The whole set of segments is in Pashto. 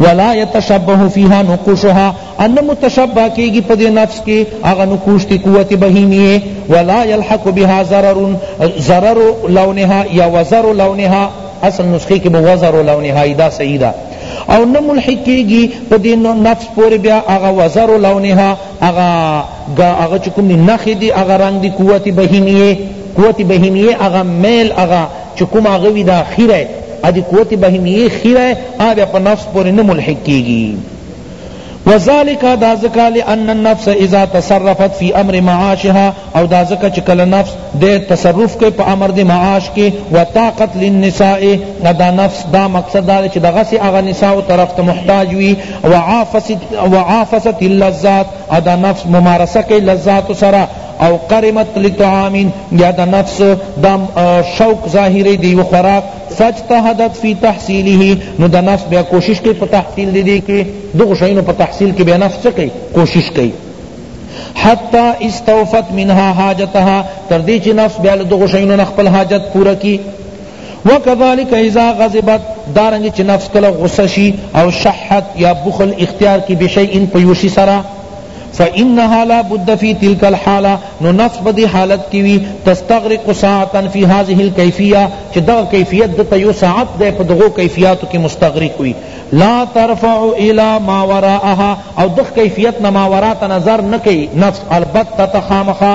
ولا يتشبه فيها نقوشها ان متشبه کیږي په دې نفس کې هغه نقوش تی قوت بهیمیه ولا يلحق بها ضرر ضرر لونها یا وزر لونها اصل نسخه کې به وزر لونها دا صحیح ده او نه ملحق کیږي په دې نفس پورې بیا هغه وزر لونها هغه هغه چکم نه نخې دي هغه رنگ دي قوت بهیمیه قوت بهیمیه هغه میل هغه چه کوم هغه وی دا خیره ادی قوت بهیمیه خیره آبیا په نفس پوری نه ملحق کیږی وذلک دا ذکا لان النفس اذا تصرفت فی امر معاشها او دا ذکا چه کل نفس دے تصرف کے پا امر دے معاش کے و طاقت للنساء دا نفس دا مقصد دا چه دا غسی اغا نساء طرف تا محتاج وی وعافست اللذات دا نفس ممارسہ کے لذات سرا او قرمت لطعام یا د نفس د شوق ظاهری دی و خوراک فاجتهدت فی تحصیله نو د نفس بیا کوشش کی په تحصیل دی دی کی دغه شینو په تحصیل کی بیا نفس څه کوي کوشش کوي حتی استوفت منها حاجتها تر دې چې نفس بیا له دغه شینو نه خپل حاجت پوره کی وکذالک اذا غضبت دارنګ چې نفس کله غصه شي او شحت یا بخل اختیار کی بشیء په یوشي سره فانها لا بد في تلك الحاله نو نفس بدی حالت کی وی تستغرق ساعتا في هذه الكيفيه چه دغه کیفیت دته یو ساعت دے په دغو کیفیاتو کی مستغرق وی لا ترفع الى ما وراءها او دغ کیفیت نما وراء نظر نکی نفس البته تخامخا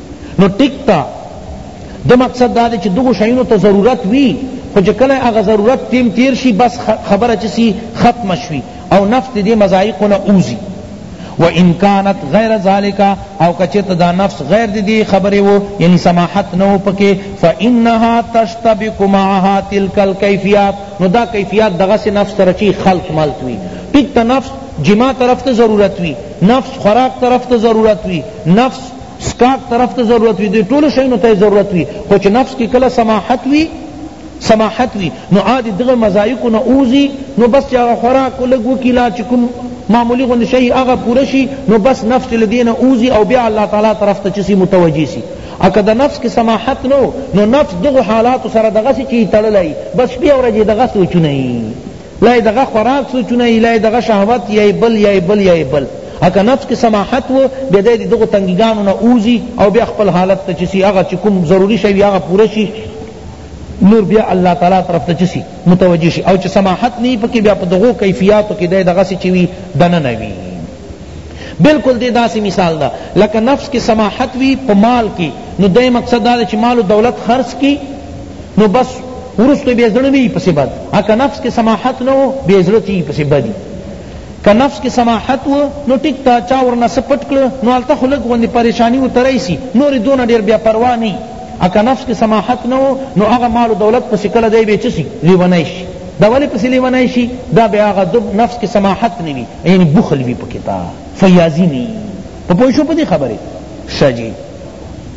نو ټیک تا ده مقصد دا دی چی دغو شیونو ته ضرورت وی خو چی کله هغه ضرورت تیم تیر شی بس خبره چه سی ختمه شوی او نفس دی مضایقو نه اوزی و ان کانت غیر ذالک او کچرت دا نفس غیر دی خبر و یعنی سماحت نو پکے فانها تشتبک معها تلک الکیفیات نو دا کیفیات دغه سے نفس ترچی خلط ملت وی ٹک تا نفس جما طرف ته ضرورت وی نفس خوراک طرف ته ضرورت وی نفس سکاک طرف ته ضرورت وی دی ټول شینو ته ضرورت وی خو چې نفس کې کله سماحت وی سماحت وی نو عادی دغه مزایکو نه اوزی نو بس چې هغه خوراک لږ وکړي لا چې کوم معمولی غوند شی هغه پوره شي نو بس نفس له دینه اوزی او بیا الله تعالی طرف ته چسی متوجی سی اکه د نفس کې سماحت نو نو نفس دغه حالات سره دغه سی چی تړلای بس بیا ورځي دغه سوچونه لای دغه خوراک سوچونه ای لای دغه شهوت یای بل یای بل یای بل اکه نفس کې سماحت و بیا دی دغه تنګیګانو نه اوزی او بیا خپل حالت ته چسی هغه چې کوم ضروری شی هغه پوره شي نور بیا الله تعالی طرف ته چسی متوجه شي او چې سماحت نه پکې بیا په دغه کیفیتو کې دی دغه چې وی دنه نه وی بالکل دے دا سی مثال دا لکه نفس کی سماحت وی په مال کی نو دے مقصد دا چې مال و دولت خرڅ کی نو بس ورستو بیا زړه نه پسې بد ا که نفس کې سماحت نه و بیا زړه چی پسې بدی که نفس کې سماحت و نو ټیک تا چا ورنه څه پټ کړ نو هلته خو لږ غوندې پریشانی ورته راشي نورې دونه ډېر بیا پروا نه ا که نفس کې سماحت نه و نو هغه مال و دولت پسې کله دی بیا څه شي لیونی شي دا ولې پسې لیونی شي دا بیا هغه دب نفس کې سماحت نه وي یعنی بخل وي پکې تا فیاضي نه وي په پوه شو په دې خبرې ښه جي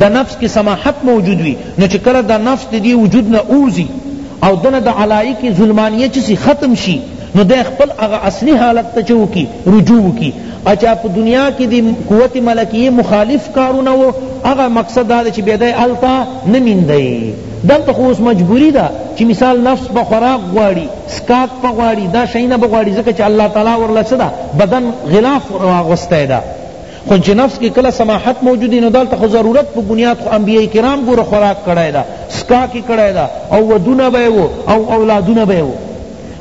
د نفس کی سماحت موجود وی نو چه کله دا نفس د دی وجود نه ووځی او دنه د علایق ظلمانیه چه سی ختم شی نو دی خپل هغه اصلی حالت ته چه وکی رجوع وکی اچه په دنیا کی دی قوت ملکیه مخالف کارونه وو هغه مقصد دا دی چه بیا دی هلته نه میندی دلته خو اوس مجبوری ده چه مثال نفس به خوراک غواړی سکاک په غواړی دا شیونه به غواړی ځکه چه الله تعالی ورله څه ده بدن غلاف راغوستی ده خو چې نفس کې کله سماحت موجودی نو دلته خو ضرورت په بنیاد خو انبیاء کرام ګوره خوراک کړای دا سکا کې کړای دا او ودونه به وو او اولادونه به وو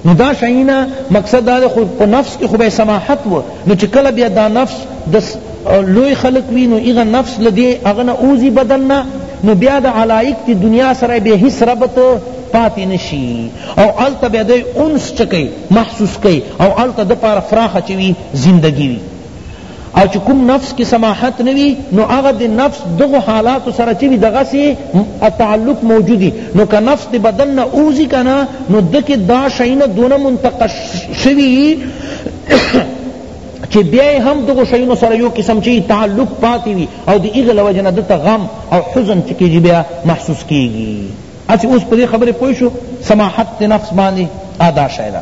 نو دا شینا مقصد دا خو په نفس کې خو به سماحت وو نو چې کله بیا دا نفس د لوی خلق وی نو ایغه نفس لدی اغنه اوزی بدن نه نو بیا د علایق تی دنیا سره به هیڅ ربط پاتې نشي او الته به د انس چکی محسوس کی او الته د پاره فراخه چوي زندگی وی او چې کوم نفس کې سماحت نه وي نو هغه د نفس دغو حالاتو سره چې وي دغسې تعلق موجودي نو که نفس د بدن نه اوځي که نه نو ده کې دا شیونه دونه منتقش شوي چې بیا هم دغو شیونو سره یو قسم چې تعلق پاتې وي او د هغه له وجې نه دته غم او حزن چې کېږي بیا محسوس کېږي هسې اوس په دې خبرې پوه شو سماحت د نفس باندې ادا شی ده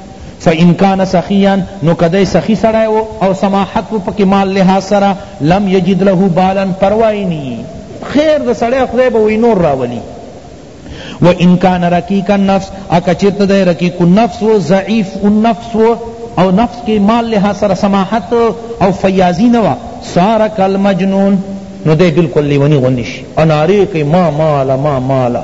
فان کان سخیا نو که دی سخی سړی و او سماحت و پکی مال لحاظ سره لم یجد له بالا پروا یې نی خیر د سړی خدای به وی نور راولی و ان کان رقیق النفس اکا چرت دی رقیق النفس و ضعیف النفس و او نفس کی مال لحاظ سره سماحت او فیاضی نوا سارا کل مجنون نو دی بالکل لیونی غوندی شي اناری کوي ما مالا ما مالا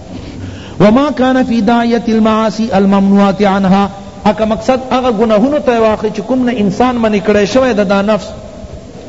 وما کان فی داعیت المعاصی الممنوعة عنها اکه مقصد هغه ګناهونو ته واخلی چې کوم نه انسان منع کړی شوی ده دا نفس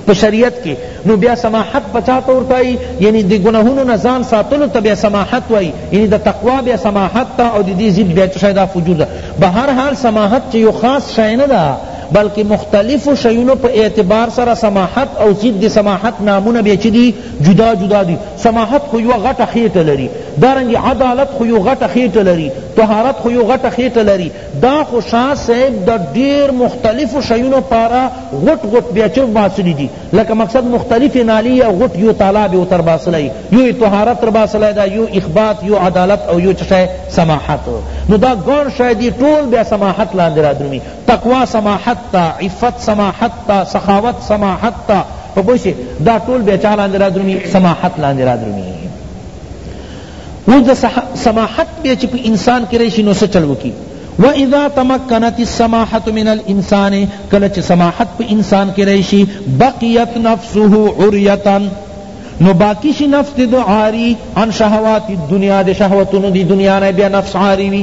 په شریعت کې نو بیا سماحت بچا ته ورته وایي یعنی د ګناهونو نه ځان ساتلو ته بیا سماحت وایي یعنی د تقوا بیا سماحت ته او د دې ضد بیا څه شی دا فجور ده به هر حال سماحت چې یو خاص شی نه ده بلکې مختلفو شیونو په اعتبار سره سماحت او ضد سماحت نامونه بیا چې دي جدا جدا دی سماحت خو یو غټه خیټه لري دارنګ عدالت خو یو غټه خیټه لري طهارت خو یو غټه خیټه لري دا خو شاه صاحب د ډیر مختلفو شیونو پاره غټ غټ بیا چر باسلی دي لکه مقصد مختلف نالی یا غټ یو طالب او تر باسلی یو طهارت تر باسلی دا یو اخبات یو عدالت او یو چشه سماحت نو دا ګون شای دی ټول بیا سماحت لاندې را درومي تقوا سماحت ته عفت سماحت ته سخاوت سماحت ته په پوه شوې دا ټول بیا چا لاندې رادرومي سماحت لاندې رادرومي اوس د سماحت بیا چې په انسان کې راشي نو څه چل وکړي واذا تمكنت السماحه من الانسان کله چې سماحت په انسان کې راشي بقيت نفسه عريه نو باقی شي نفس د عاری عن شهوات الدنيا د شهوتونو د دنیا نه بیا نفس عاری وي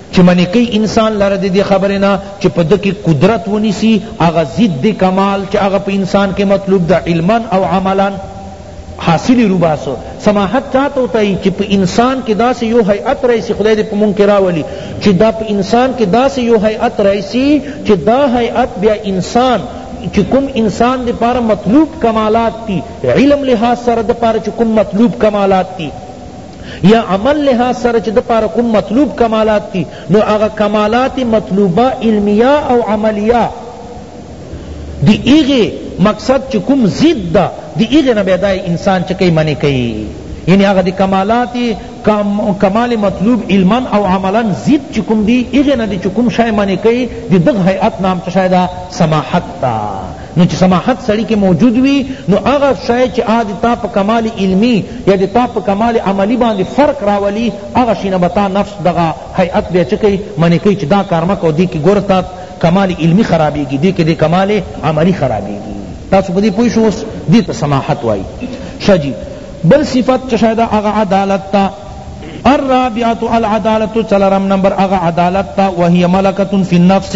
چه منع کئی انسان لره دی دی خبر نه چه په ده کی قدرت ونیسی هغه ضد دی کمال چه هغه په انسان کی مطلوب ده علما او عملا حاصل روباسو سماحت چاته وتای چه په انسان کی داسی یو حیعت رئیسی خدای دی په مونږ کی راولی چه دا په انسان کی داسی یو حیعت رئیسی چه دا حیعت بیا انسان چی کم انسان دی پارا مطلوب کمالات تی علم لحاظ سره دی پارا چی کم مطلوب کمالات تی یا عمل لحاظ سره چی دپاره کوم مطلوب کمالات دی نو هغه کمالات مطلوبه علمیه او عملیه دی هغی مقصد چی کوم ضد ده دی هغی نه بیا دا انسان چه کئی منع کئی یعنی هغه دی کمالات کمال مطلوب علما او عملا ضد چی کوم دی هغی نه دی چی کوم شئی منع کئی دی دغ هیئت نام چه شئی ده سماحت ده نو چې سماحت سړی کې موجود وي نو هغه شی چې هغه د تا په کمال علمي یا د تا په کمال عملي باندې فرق راولي هغه شي نه به تا نفس دغه هیئت بیا څه کوي منې کوي چې دا کار مه کوه دې کې ګوره تا کمال علمي خرابېږي دې کې دې کمال عملي خرابېږي تاسو په دې پوه شو اوس دې ته سماحت وایي ښه جي بل صفت چه شاید اغا عدالت تا الرابعات العدالت چلرم نمبر اغا عدالت تا وهی ملکت فی النفس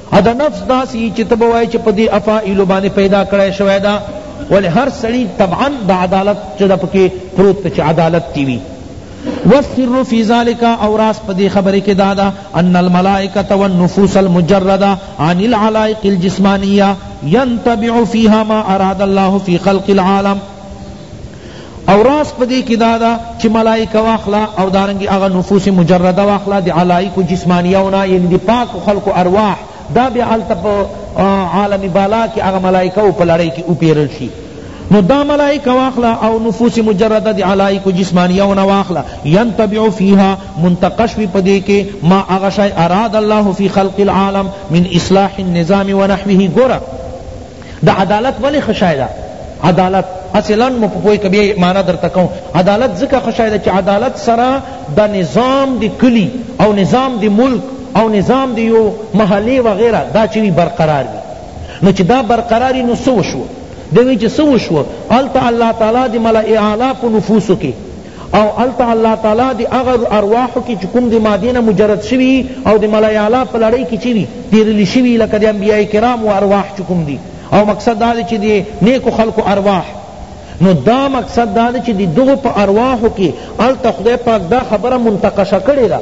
ا د نفس داسی چی ته به وایی چی په دی افاعیلو باندی پیدا کړی شوی ده ولی هر سړی طبعا د عدالت چه ده پکی پروت ده چه عدالت تی وی والسر فی ذلک او راز په دی خبری کی دا ده ان الملائکة والنفوس المجردة عن العلائق الجسمانیة ينتبع فيها ما اراد الله في خلق العالم او راز په دې کې دا ده چې ملائکه واخله او دارنګې هغه نفوس مجرده واخله د علائقو جسمانیو نه یعنی د پاکو خلقو ارواح دا بیا هلته په عالم بالا کې هغه ملائکو په لړۍ کې وپېرل شي نو دا ملائکه واخلا او نفوس مجرده دی علائق جسمانیه و نواخلا ينتبع فيها منتقش وی پدی کے ما اغشای اراد الله في خلق العالم من اصلاح النظام ونحوه گورا د عدالت ولی ښه شی ده؟ عدالت هسی لنډ مو په پوه که بیا یی معنی درته کوم عدالت ځکه ښه شی ده چی عدالت سره د نظام د کلی او نظام د ملک او نظام د یو محلی وغیره دا چی وی برقرار وی نو چی دا برقرار وی نو څه وشو دی وی چی څه وشو هلته الله تعالی د ملأ اعلی په نفوسو کی او هلته الله تعالی د هغه ارواحو کی چه کوم د مادې نه مجرد شوی او د ملائ اعلی په لړۍ کی چه وی تیرلی شوی لکه د انبیاء کرامو ارواح چه کوم دی او مقصد دا دی چه د نیکو خلقو ارواح نو دا مقصد دا دی چه د دغو په ارواحو کی هلته خدای پاک دا خبره منتقشه کړی ده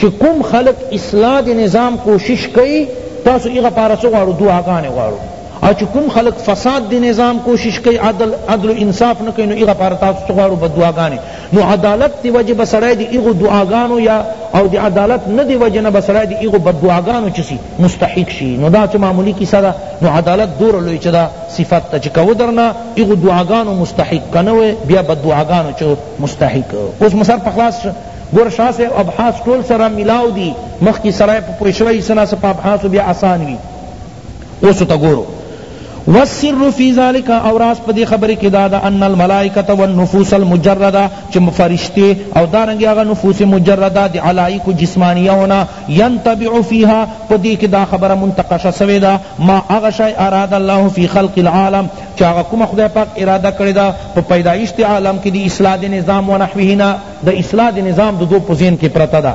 چه کوم خلق اصلاح د نظام کوشش کئی تاسو ایغه پاره څه غواړو دعاګانې غواړو او چې کوم خلق فساد دی نظام کوشش کوي عدل عدل انصاف نه کوي نو هغه پاره تاسو څه غواړو بددعاګانې نو عدالت دی وجه به سړی د هغو دعاګانو یا او د عدالت نه دی وجه نه به سړی د هغو بددعاګانو چې سي مستحق شي نو دا څه معمولي کیسه ده نو عدالت دوره لوی چې دا صفت ته چې کوو درنه هغو دعاګانو مستحق که نه وی بیا بددعاګانو چې مستحق اوس مسر په خلاص ګور شاه صاحب ابحاث ټول سره ملاو دي مخکې سړی په پوه شوی څه ناڅه په ابحاثو بیا اسان وي اوس ته ګورو والسر فی ذلک او راز پدی خبر کی دادا ان الملائکۃ والنفوس المجرده چ فرشتے او دارنگ اغا نفوس مجرده دی علائق جسمانیونا ينتبع فیها پدی کی دا خبر منتقش سویدا ما اغا شای اراد اللہ فی خلق العالم چ اغا کوم خدای پاک ارادہ کړی دا په پیدائش دی عالم کی دی اصلاح دی نظام ونحوهنا د اصلاح دی نظام دو پزین کی پرتا دا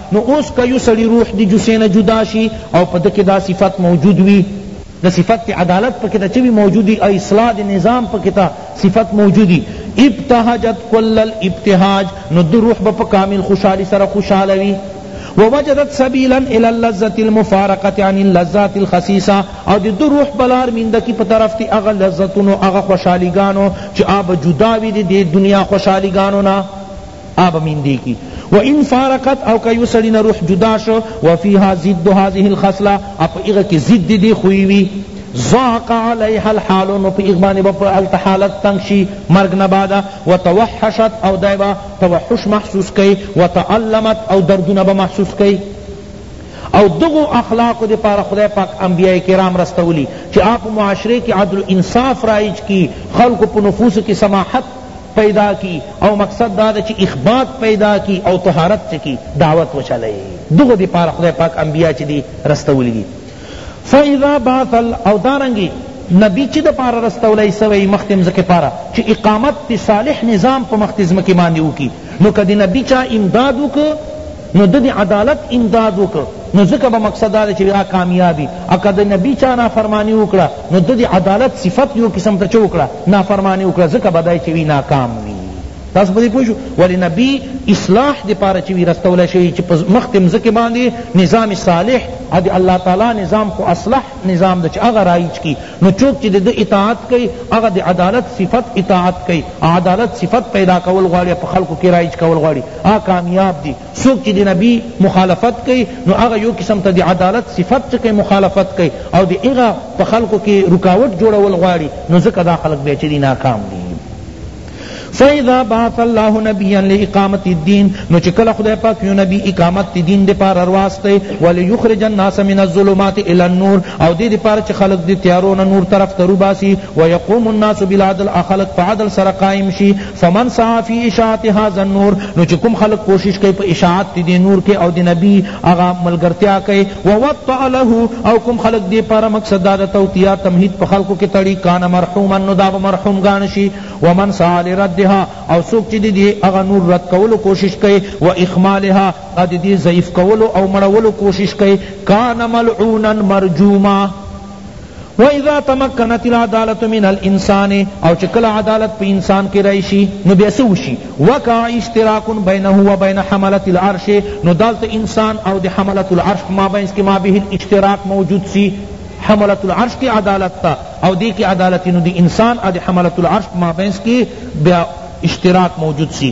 نو اوس که یو سړی روح دی جسه نه جدا شی او په ده کی دا صفت موجود وی دا صفت تی عدالت پکی تا چوی موجودی او اصلاح دی نظام پکی تا صفت موجودی ابتهجت کل الابتهاج نو ده روح به په کامل خوشحالی سره خوشحاله وی ووجدت سبیلا الی اللذة المفارقة عن اللذات الخسیسة او دی دو روح بلار میندکی په طرف تی اغا لذتونو اغا خوشحالیگانو چی آب جداوی دی دی دنیا خوشحالیگانو نا آ به میندې کی و ان فارقت او که یو سړی نه روح جدا شو وفیها ضد هذه الخصلة او په هغه کی ضد دی خوی وی ضاق علیها الحال نو په هغه باندې به هلته حالت تنګ شي مرګ نه بعد وتوحشت او دی به توحش محسوس کوي وتألمت او دردونه به محسوس کوي او دغو اخلاقو دے پارا خدای پاک انبیاء کرام رستولی چی آپ معاشرے کی عدل انصاف رائج کی خلق پا نفوس کی سماحت پیدا کی او مقصد دا ده چی اخبات پیدا کی او طهارت چکی دعوت وچلی دغو دی پار خدای پاک انبیاء چی دی رستولی دی فاذا بعث او دارنگی نبی چی دا پار رستولی سوی مخت مزکی پارا چی اقامت تی صالح نظام پا مخت مزکی باندی وکی نو کدی نبی چا امداد وک نو ده دی عدالت امداد وکړ نو ځکه به مقصد دا دی چه دا کامیابی او که د نبی چا نافرمانی وکړه نو ده دی عدالت صفت یو قسم ته چه وکړه نافرمانی وکړه ځکه به دا چه وی ناکام وی تاسو په دې پوه شو ولی نبی اصلاح دی پاره چی وی رستول شوی چی په مخ ته مزکی باندې نظام صالح ادی الله تعالی نظام خو اصلح نظام د چ هغه رایج کی نو چوک چی د اطاعت کوي هغه د عدالت صفت اطاعت کوي عدالت صفت پیدا کول غواړي په خلقو کې رایج کول غواړي هغه کامیاب دی څوک چی دی نبی مخالفت کئی نو هغه یو قسم ته دی عدالت صفت چه کئی مخالفت کئی او دی هغه په خلقو کی رکاوټ جوړول غواړی نو ځکه دا خلق بیا چه دی ناکام دی فاذا بعث الله نبيا لاقامه الدين نو چې کله خدای پاک یو نبی اقامت دین د پار ورواستي وليخرج الناس من الظلمات الى النور او دې د پار چې خلق دې تیارو نه نور طرف ترو باسي ويقوم الناس بالعدل اخلق فعدل سره قائم شي فمن سعی فی اشاعت هذا النور نو چې کوم خلق کوشش کوي په اشاعت دې نور کې او د نبی هغه ملګرتیا کوي ووطع له او کوم خلق دې پر مقصد دا توتیا تمهید په خلقو کې تړي کان مرحوما نو دا مرحوم غان شي ومن سعی لردها او څوک چې دې هغه نور رد کولو کوشش کوي و اخمالها ا دې ضعیف کولو او مړولو کوشش کوي کان ملعونا مرجوما و اذا تمکنت العدالة من الانسان او چه کله عدالت په انسان کی راشی نو بیا څه وشی وقع اشتراک بینه و بین حملة العرش نو دلته انسان او د حملة العرش په مابینځ کی مابه الاشتراک موجود سی حملة العرش کی عدالت تا او دی کی عدالت نو د انسان او د حملة العرش په مابینځ کی بیا اشتراک موجود سی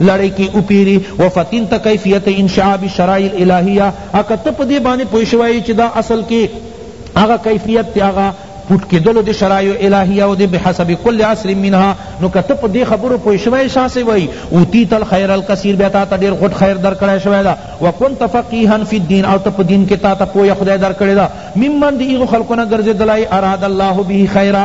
لړۍ کې وپېري و فطنت کیفیت انشاء بالشرائع الالهیه ا که ته په دې باندې پوه شوی یې چې دا اصل کې هغه کیفیت دی هغه پټ کېدلو د شرائع الالهیه او د بحسب کل عصر منها نو که ته په دې خبرو پوه شوی یې شاه صاحب وایي اوتیت الخیر الکثیر بیا تا ته ډېر غټ خیر درکړی شوی ده وکنت فقیها فی الدین او ته په دین کې تا ته پوهه خدای درکړې ده ممن د هغو خلکو نه ګرځېدلی اراد الله به خیرا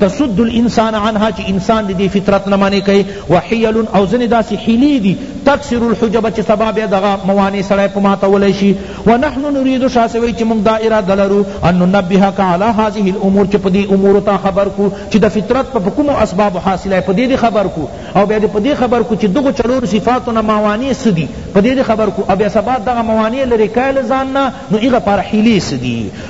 تصد الانسان عنها چی انسان دی دی فطرت نه منع کئ و حیل او ځنی داسی حیلی دی تکسر الحجب چی سبا بیا دغه موانع سړی په ماته ولی شی و نحن نريد شاسوی چی موږ دا اراده لرو ان ننبهک علی هذه الامور چی پدی امور تا خبر کو چی د فطرت په کوم اسباب حاصله پدی دی خبر کو او بیا دی پدی خبر کو چی دغه چلور صفات نه موانع سدی پدی دی خبر کو او بیا سبا دغه موانع لری کایل ځان نه نو ایغه پر حیلی سدی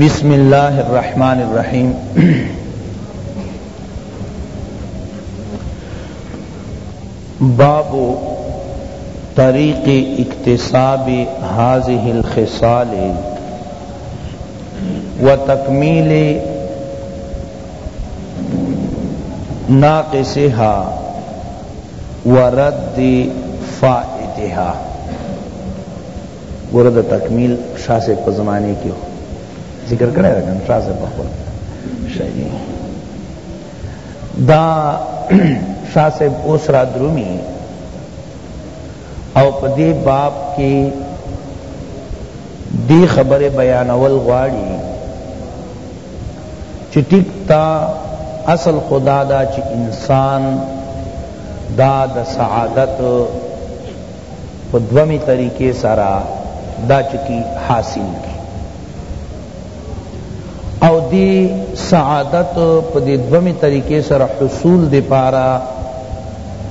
بسم الله الرحمن الرحيم باب طریق اقتصاب هذه الخصال و تکمیل ناقصها ورد فائدها ګوره د تکمیل شاه صاحب په زمانه کې ذکر کړی ده کنه شاه صاحب په خپل شاعري دا شاه صاحب اوس را درومي او په دې باب کې دې خبره بیانول غواړي چې ټیک تا اصل خدا دا چې انسان دا د سعادت په دومي طریقې سره دا چکي حاصل کړي او دي سعادت په دي دومي طریقې سره حصول دي پارا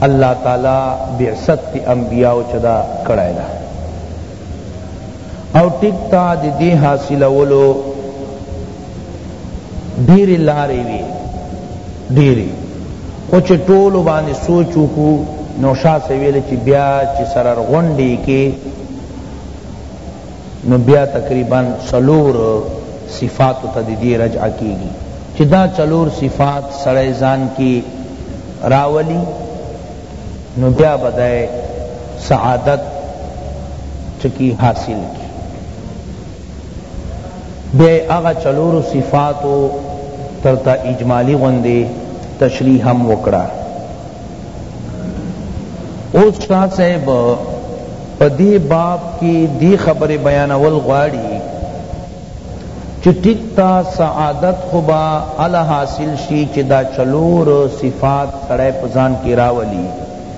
الله تعالی بعثت دي انبیاء چدا کړای دا او ټیک تا دي دي حاصلولو ډیرې لارې وي ډیرې خو چې ټولو باندې سوچ وکړو نو شاه صاحب ویل چې بیا چې سرر غونډې کې نو بیا تقریبا څلور صفات ته د دې رجعه کیږي چې دا څلور صفات سړی ځان کې راولی نو بیا بدای سعادت چکی حاصل کی بیا یې هغه څلورو صفاتو تر تا اجمالي غوندې تشریح هم وکړه اوس شاه صاحب په دې باب کې دې خبرې بیانول غواړي چې ټیک تا سعادت خو به هله حاصل شي چې دا چلور صفات سړی په ځان کې راولي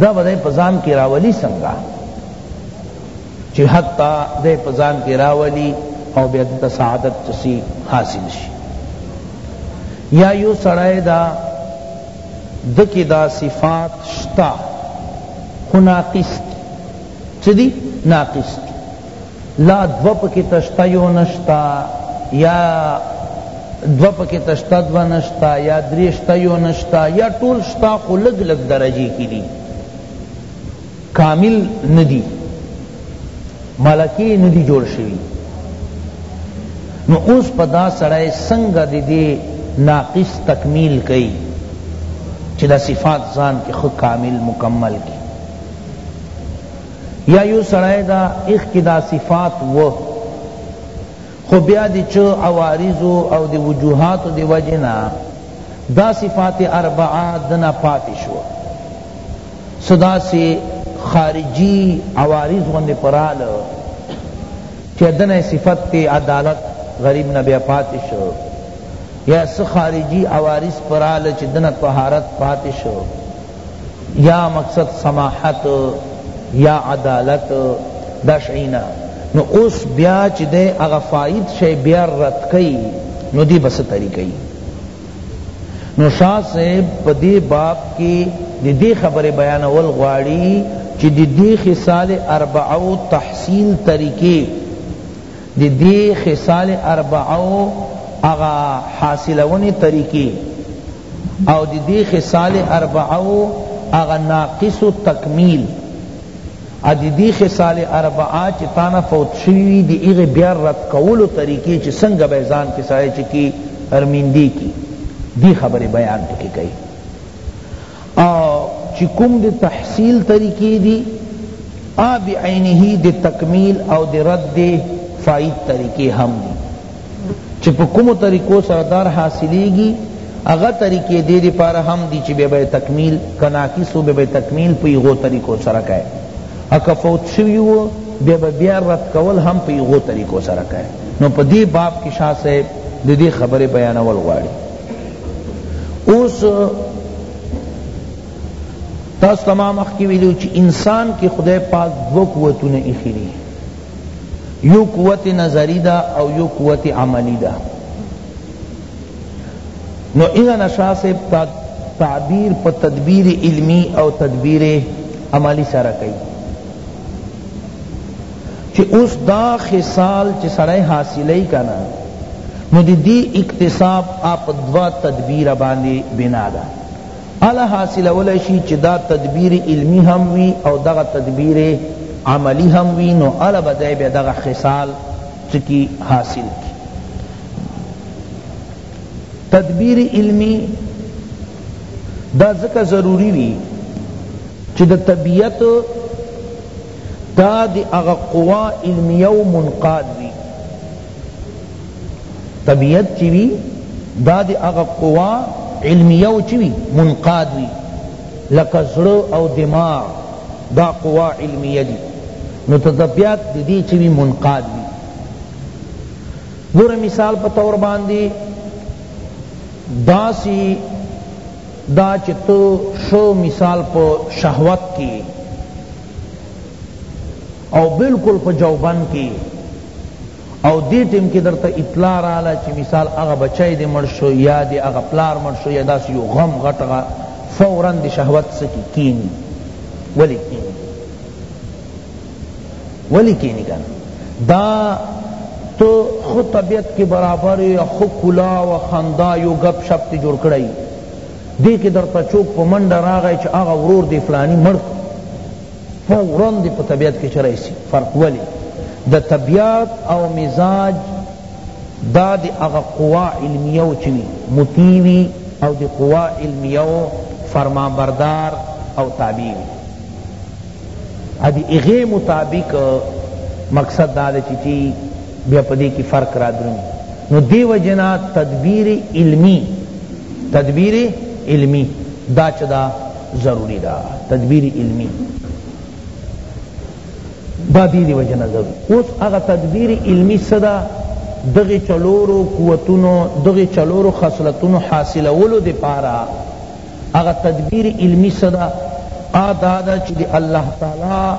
دا به دی په ځان کې راولي څنګه چې حتی دی په ځان کې راولي او بیا د سعادت چسی حاصل شي یا یو سړی دا دکی دا صفات شتا خو ناقص دی چه دی؟ ناقص دی لا دوه پکې ته شته یو نه شته یا دوه پکې ته شته دوه نه شته یا درې شته یو نه شته یا ټول شته خو لږ لږ درجې کې دي کامل نه دي ملکې نه دي جوړ شوي نو اوس په دا سړی څنګه د دې ناقص تکمیل کوي چې دا صفات ځان کې خود کامل مکمل کی یا یو سړی دا ایخ کی دا صفات وه خو بیا دی چه عوارضو او دی وجوهاتو دی وجه نه دا صفات اربعه دنا پاتی شو صدا سے خارجی عوارض غند پرال چه دنا صفت تی عدالت غریب نبی پاتی شو یا سخارجی عوارض پرال چه دنا طہارت پاتی شو یا مقصد سماحت یا عدالت دا شئی نه نو اوس بیا چی دی هغه فائد شئی بیا رد کئی نو دی بس طریقی نو شاہ صاحب پا دی باب کی دی دی خبر بیانول غواړی چی دی دی خصال اربعو تحصیل طریقی د دې خصال اربعو هغه حاصلونې طریقې او د دې خصال اربعو هغه ناقص و تکمیل او د دې خصال اربعه چه تانه فوت شوی وی د هغې بیا رد کولو طریقې چه څنګه به ځان کې سړی چه کی ارمیندې کی دی خبرې بیان پکې کئی او چی کوم د تحصیل طریقی دی هغه بعینه د تکمیل او د رد فائد طریقی هم دی چی په کومو طریقو سره دار حاصلیږی هغه طریقی دی دی پاره هم دی چی بیا به تکمیل که ناقص و بیا به تکمیل په هغو طریقو سره کای او که فوت شوی و بیا به بیا رد کول هم په هغو طریقو سره کای نو په دی باب کی شاه صاحب د دی خبر بیانول غواړی اوس تاسو تمام اخ کی ویلو چې انسان کې خدای پاک دو قوتونه ایښي دي یو قوت نظری دا او یو قوت عملی دا نو ایغا نشاہ سے تعبیر پا تدبیر علمی او تدبیر عملی سارا کئی چی اوس دا خصال چی سړی حاصلوی کنه نو د دی اکتساب آ په دوه تدبیره باندی بنا ده اله حاصلولای شی چی دا تدبیر علمی هم وی او دغه تدبیر عملی هم وی نو اله به دی بیا دغه خصال څه کی حاصل کی تدبیر علمی دا ځکه ضروری وی چی د طبیعت دا د هغه قوا علمیه او منقاد وي طبیعت چی وی دا د هغه قوا علمیه او چی وی منقاد وی لکه زړه او دماغ دا قوا علمیه دی نو طبیعت د دې چی وی منقاد وی ګوره مثال په تور باندې داسی دا چې تو شو مثال په شهوت کې او بالکل په جوبن کې او دې ټیم کې درته اطلاع رااله چې مثال هغه بچی دې مړ شو یا دې هغه پلار مړ شو یا داسې یو غم غټ هغه فورا د شهوت سکی کینی ولی کینی ولی کینی کنه دا تو خود طبیعت کے برابر یا خود کلا و خندا یو گپ شپ تی جوړ کړی دې کې درته چوک په منډه راغی چې هغه ورور دې فلانی مړ کړ فورا دې په طبیعت کې چرای سي فرق ولی د طبیعت او مزاج دا د هغه قوا علمیه او چوي مطیوي او د قوا علمیه او فرمانبردار او تابع وي ادي هغه مطابق مقصد دا دی چې بیا په دې کی فرق را درومی نو دی وجه نه تدبیر علمی تدبیر علمی دا چه دا ضروری دا تدبیر علمی دا دی دی وجه نه ضروری اوس هغه تدبیر علمی صدا دغه چلورو قوتونو دغه چلورو خصلتونو حاصلولو دی پارا هغه تدبیر علمی صدا آ دادا چه دی اللہ تعالی